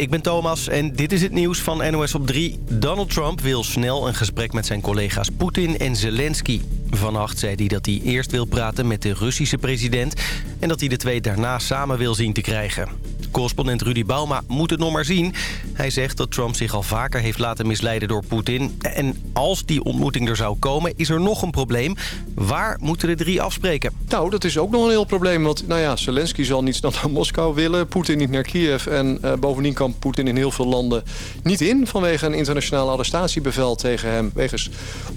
ik ben Thomas en dit is het nieuws van NOS op 3. Donald Trump wil snel een gesprek met zijn collega's Poetin en Zelensky. Vannacht zei hij dat hij eerst wil praten met de Russische president... en dat hij de twee daarna samen wil zien te krijgen. Correspondent Rudy Bauma moet het nog maar zien. Hij zegt dat Trump zich al vaker heeft laten misleiden door Poetin. En als die ontmoeting er zou komen, is er nog een probleem. Waar moeten de drie afspreken? Nou, dat is ook nog een heel probleem. Want nou ja, Zelensky zal niet snel naar Moskou willen. Poetin niet naar Kiev. En uh, bovendien kan Poetin in heel veel landen niet in... vanwege een internationaal arrestatiebevel tegen hem... wegens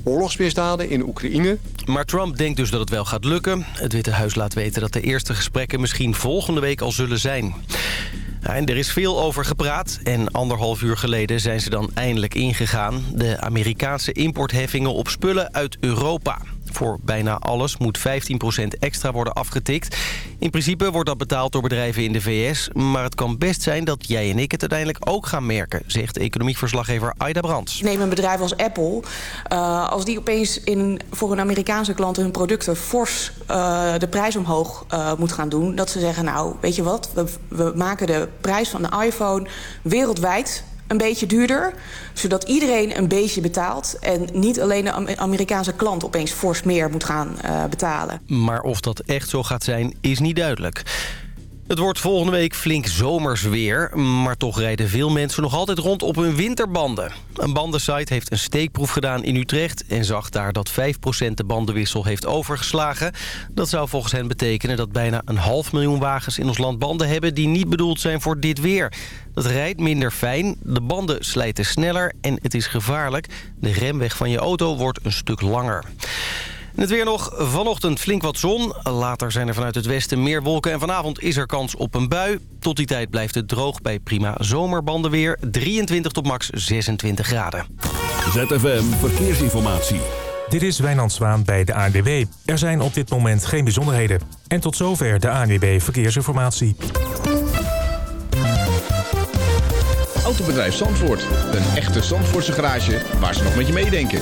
oorlogsmisdaden in Oekraïne. Maar Trump denkt dus dat het wel gaat lukken. Het Witte Huis laat weten dat de eerste gesprekken misschien volgende week al zullen zijn. En er is veel over gepraat en anderhalf uur geleden zijn ze dan eindelijk ingegaan. De Amerikaanse importheffingen op spullen uit Europa. Voor bijna alles moet 15% extra worden afgetikt. In principe wordt dat betaald door bedrijven in de VS. Maar het kan best zijn dat jij en ik het uiteindelijk ook gaan merken... zegt economieverslaggever Aida Brands. Neem een bedrijf als Apple. Uh, als die opeens in, voor een Amerikaanse klant hun producten fors uh, de prijs omhoog uh, moet gaan doen... dat ze zeggen, nou, weet je wat, we, we maken de prijs van de iPhone wereldwijd een beetje duurder. Zodat iedereen een beetje betaalt. En niet alleen de Amerikaanse klant opeens fors meer moet gaan uh, betalen. Maar of dat echt zo gaat zijn, is niet duidelijk. Het wordt volgende week flink zomers weer, maar toch rijden veel mensen nog altijd rond op hun winterbanden. Een bandensite heeft een steekproef gedaan in Utrecht en zag daar dat 5% de bandenwissel heeft overgeslagen. Dat zou volgens hen betekenen dat bijna een half miljoen wagens in ons land banden hebben die niet bedoeld zijn voor dit weer. Dat rijdt minder fijn, de banden slijten sneller en het is gevaarlijk. De remweg van je auto wordt een stuk langer. En het weer nog. Vanochtend flink wat zon. Later zijn er vanuit het westen meer wolken. En vanavond is er kans op een bui. Tot die tijd blijft het droog bij prima zomerbandenweer. 23 tot max 26 graden. ZFM Verkeersinformatie. Dit is Wijnand Zwaan bij de ANWB. Er zijn op dit moment geen bijzonderheden. En tot zover de ANWB Verkeersinformatie. Autobedrijf Zandvoort. Een echte Zandvoortse garage waar ze nog met je meedenken.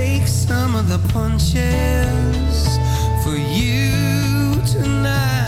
Take some of the punches for you tonight.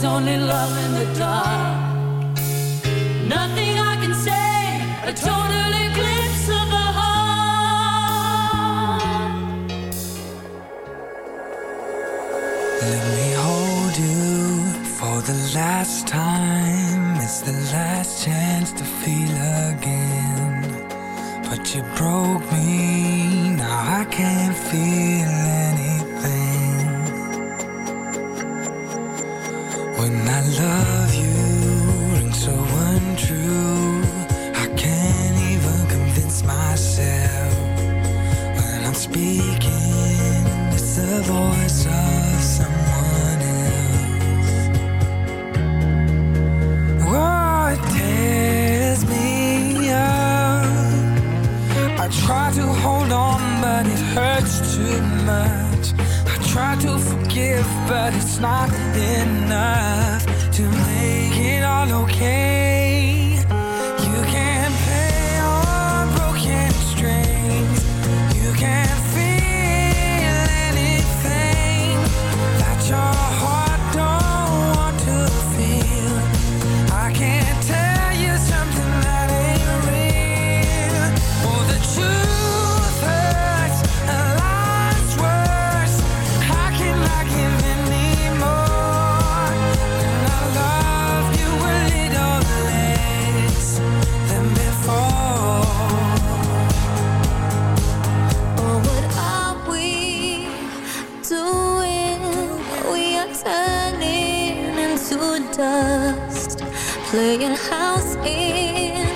There's only love in the dark. Nothing I can say, a total eclipse of the heart. Let me hold you for the last time. It's the last chance to feel again. But you broke me, now I can't feel turning into dust, playing house in.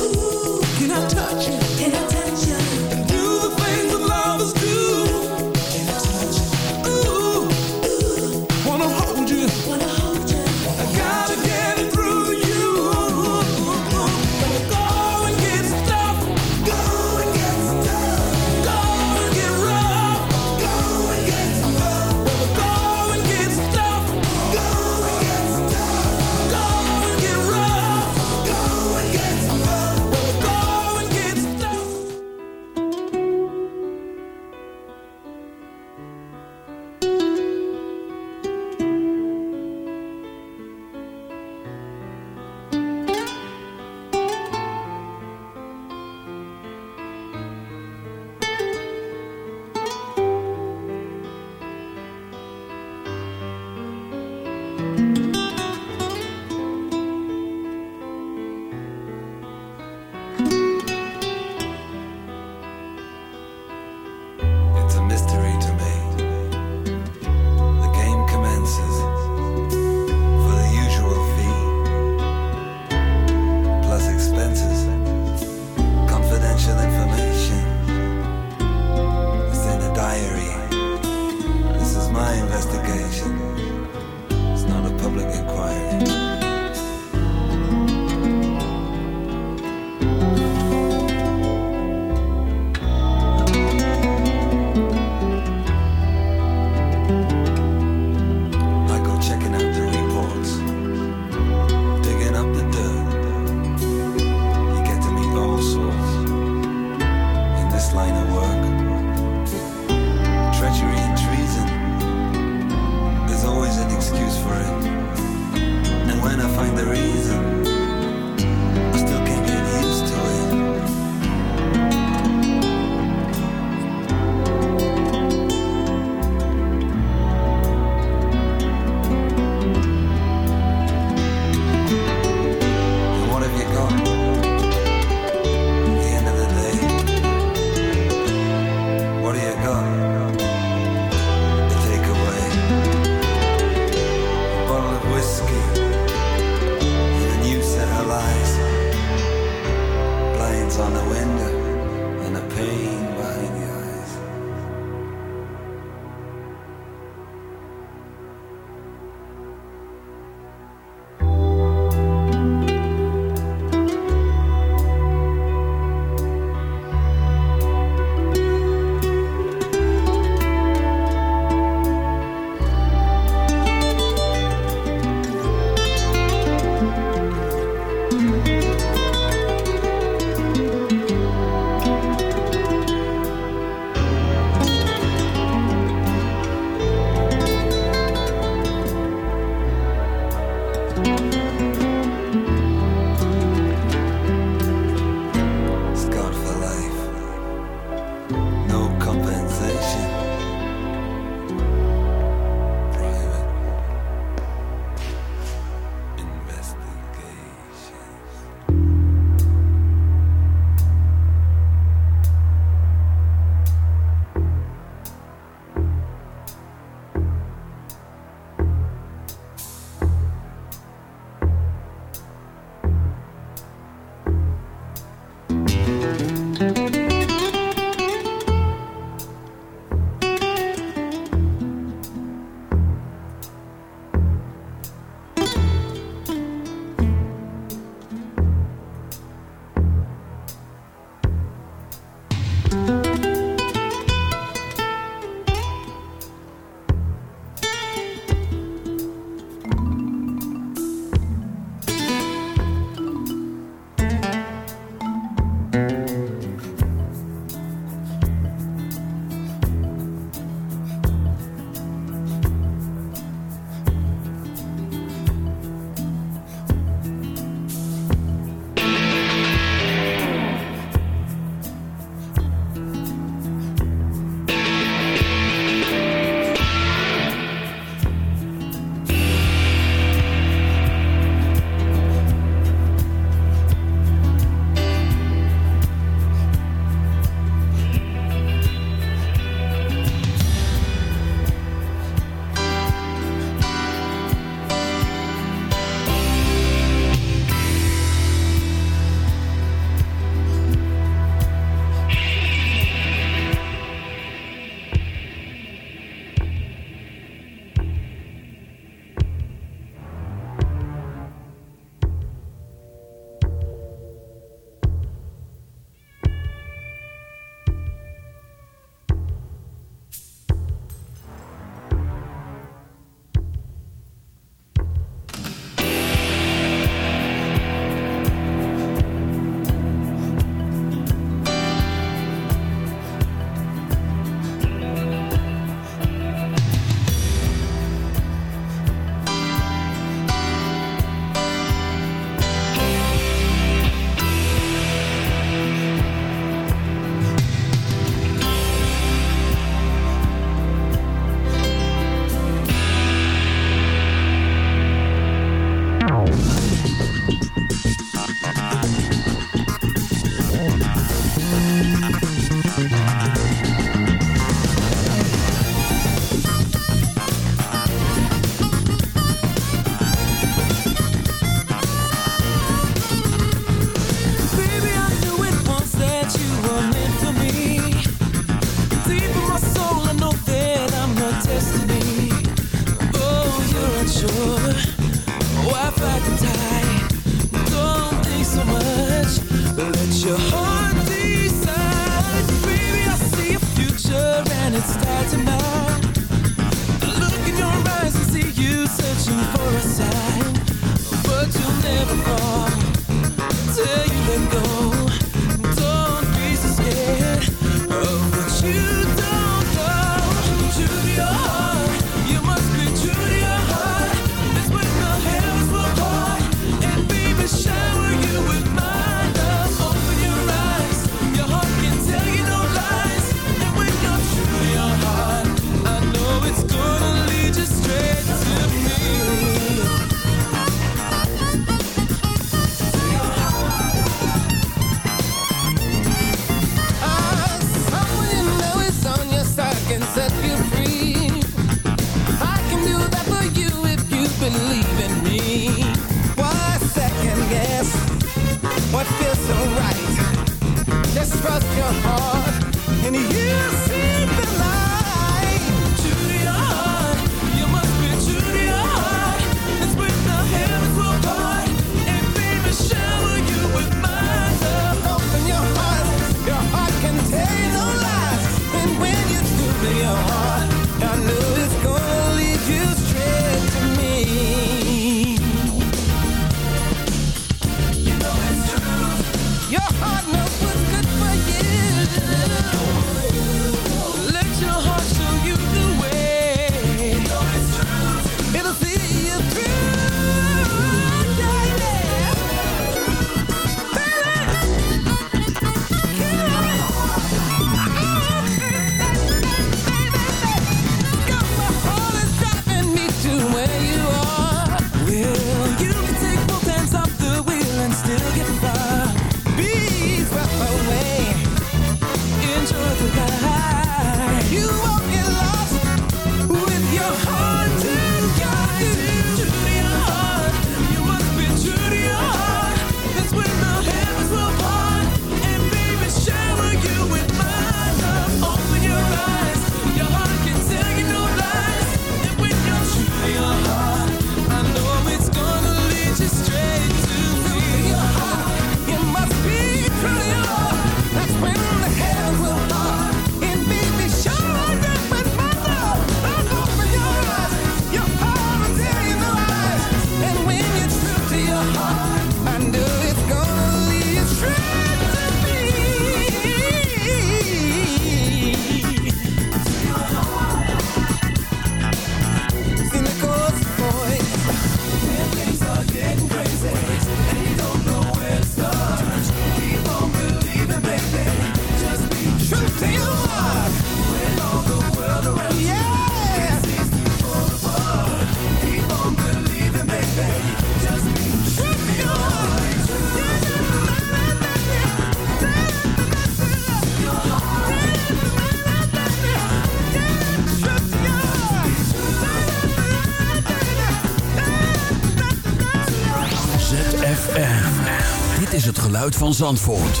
Van Zandvoort.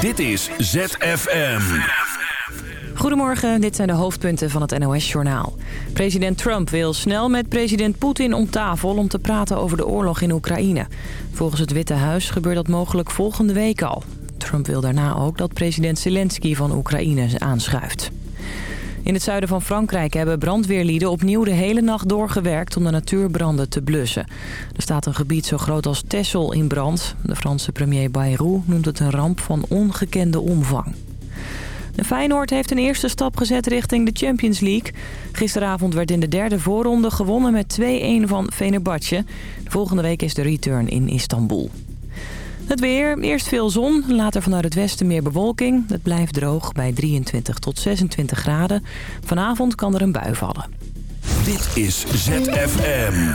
Dit is ZFM. Goedemorgen, dit zijn de hoofdpunten van het NOS-journaal. President Trump wil snel met president Poetin om tafel om te praten over de oorlog in Oekraïne. Volgens het Witte Huis gebeurt dat mogelijk volgende week al. Trump wil daarna ook dat president Zelensky van Oekraïne aanschuift. In het zuiden van Frankrijk hebben brandweerlieden opnieuw de hele nacht doorgewerkt om de natuurbranden te blussen. Er staat een gebied zo groot als Texel in brand. De Franse premier Bayrou noemt het een ramp van ongekende omvang. De Feyenoord heeft een eerste stap gezet richting de Champions League. Gisteravond werd in de derde voorronde gewonnen met 2-1 van Fenerbahce. Volgende week is de return in Istanbul. Het weer, eerst veel zon, later vanuit het westen meer bewolking. Het blijft droog bij 23 tot 26 graden. Vanavond kan er een bui vallen. Dit is ZFM.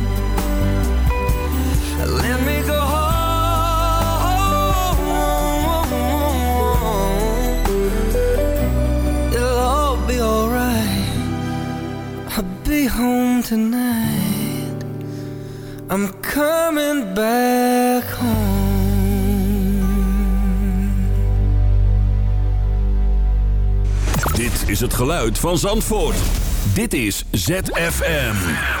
Tonight. I'm coming back home. Dit is het geluid van Zandvoort. Dit is ZFM.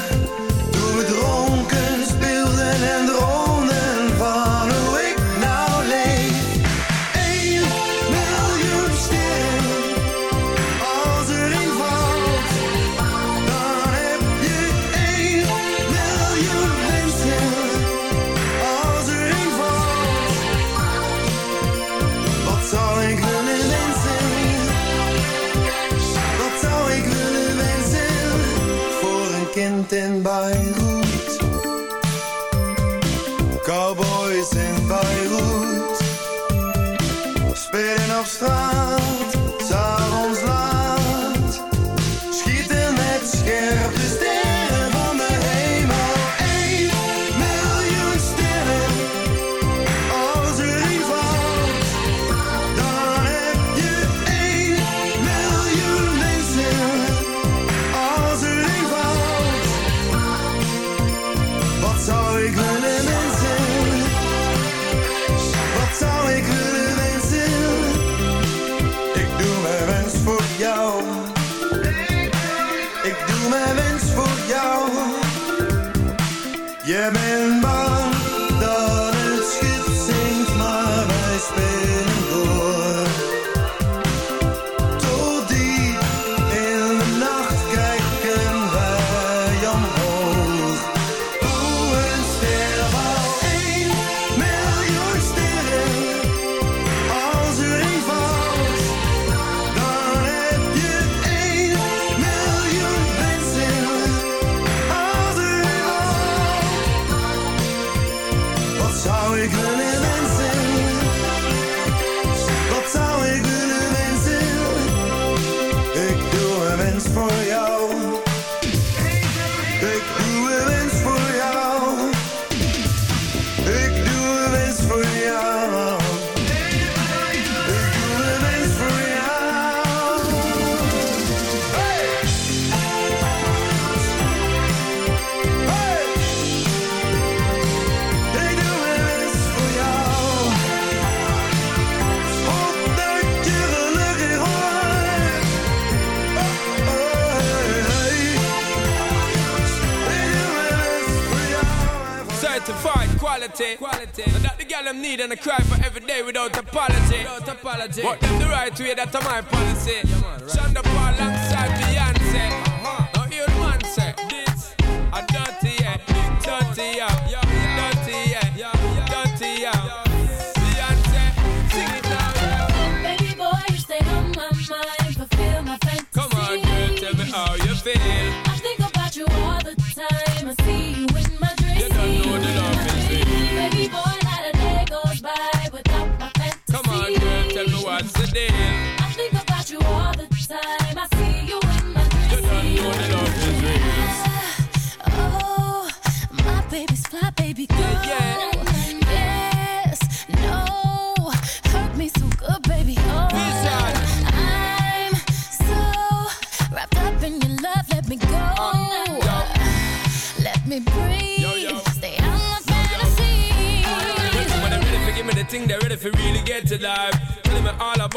without apology. Without apology. What them the right way, that's my policy. Yeah, man, right. Shonda Paul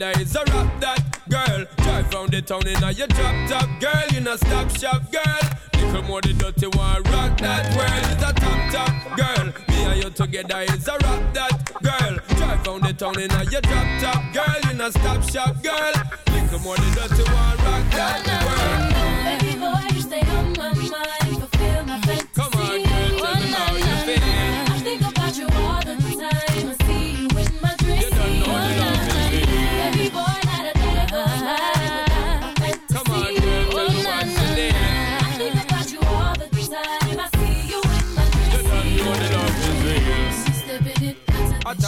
there is a rap that girl. Drive round the town in a your drop top girl. You not stop shop girl. Little more the dirty one rock that world. It's a top top girl. Me and you together is a rap that girl. Drive round the town in a your drop top girl. You not stop shop girl. Little more the dirty one rock that world. Baby boy, you stay on my mind. Fulfill my fantasy.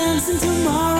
Dancing and tomorrow.